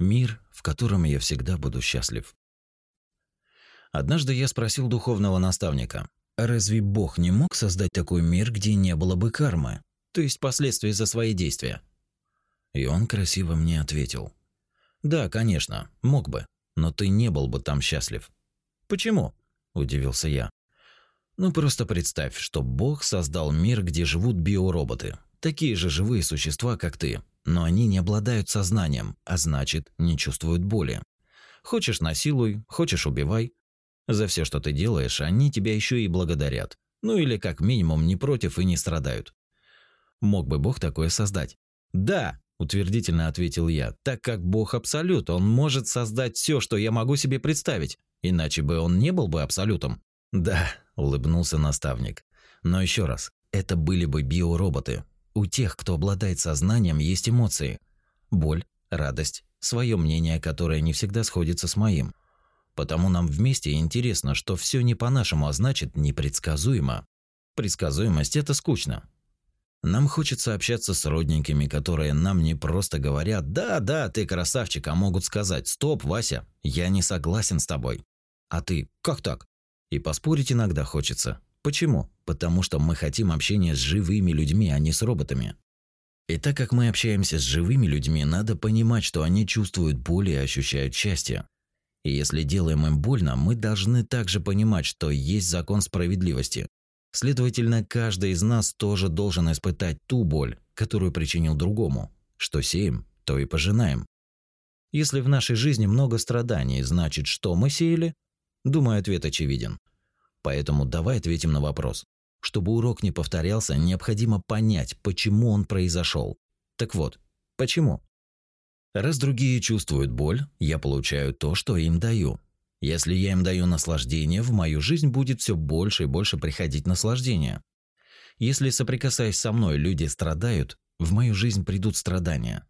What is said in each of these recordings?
Мир, в котором я всегда буду счастлив. Однажды я спросил духовного наставника, а разве Бог не мог создать такой мир, где не было бы кармы, то есть последствий за свои действия? И он красиво мне ответил. Да, конечно, мог бы, но ты не был бы там счастлив. Почему? Удивился я. Ну просто представь, что Бог создал мир, где живут биороботы, такие же живые существа, как ты, но они не обладают сознанием, а значит, не чувствуют боли. Хочешь насилуй, хочешь убивай. За все, что ты делаешь, они тебя еще и благодарят. Ну или как минимум не против и не страдают. Мог бы Бог такое создать? Да, утвердительно ответил я. Так как Бог абсолют, он может создать все, что я могу себе представить. Иначе бы он не был бы абсолютом. Да, улыбнулся наставник. Но еще раз, это были бы биороботы, у тех, кто обладает сознанием, есть эмоции. Боль, радость, свое мнение, которое не всегда сходится с моим. Потому нам вместе интересно, что все не по-нашему, а значит непредсказуемо. Предсказуемость – это скучно. Нам хочется общаться с родненькими, которые нам не просто говорят «Да, да, ты красавчик», а могут сказать «Стоп, Вася, я не согласен с тобой». А ты «Как так?» И поспорить иногда хочется. Почему? Потому что мы хотим общения с живыми людьми, а не с роботами. И так как мы общаемся с живыми людьми, надо понимать, что они чувствуют боль и ощущают счастье. И если делаем им больно, мы должны также понимать, что есть закон справедливости. Следовательно, каждый из нас тоже должен испытать ту боль, которую причинил другому. Что сеем, то и пожинаем. Если в нашей жизни много страданий, значит, что мы сеяли? Думаю, ответ очевиден. Поэтому давай ответим на вопрос. Чтобы урок не повторялся, необходимо понять, почему он произошел. Так вот, почему? Раз другие чувствуют боль, я получаю то, что им даю. Если я им даю наслаждение, в мою жизнь будет все больше и больше приходить наслаждение. Если соприкасаясь со мной, люди страдают, в мою жизнь придут страдания.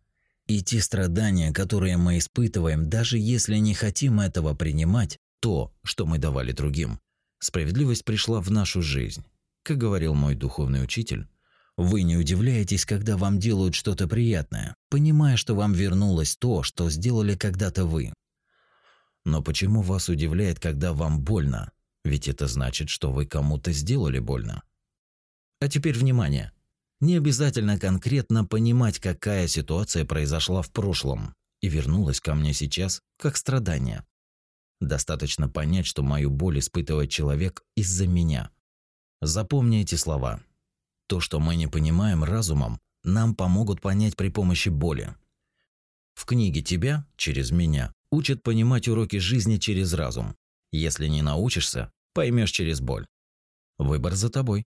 И те страдания, которые мы испытываем, даже если не хотим этого принимать, то, что мы давали другим, Справедливость пришла в нашу жизнь. Как говорил мой духовный учитель, вы не удивляетесь, когда вам делают что-то приятное, понимая, что вам вернулось то, что сделали когда-то вы. Но почему вас удивляет, когда вам больно? Ведь это значит, что вы кому-то сделали больно. А теперь внимание. Не обязательно конкретно понимать, какая ситуация произошла в прошлом и вернулась ко мне сейчас как страдание. Достаточно понять, что мою боль испытывает человек из-за меня. Запомни эти слова. То, что мы не понимаем разумом, нам помогут понять при помощи боли. В книге тебя, через меня, учат понимать уроки жизни через разум. Если не научишься, поймешь через боль. Выбор за тобой.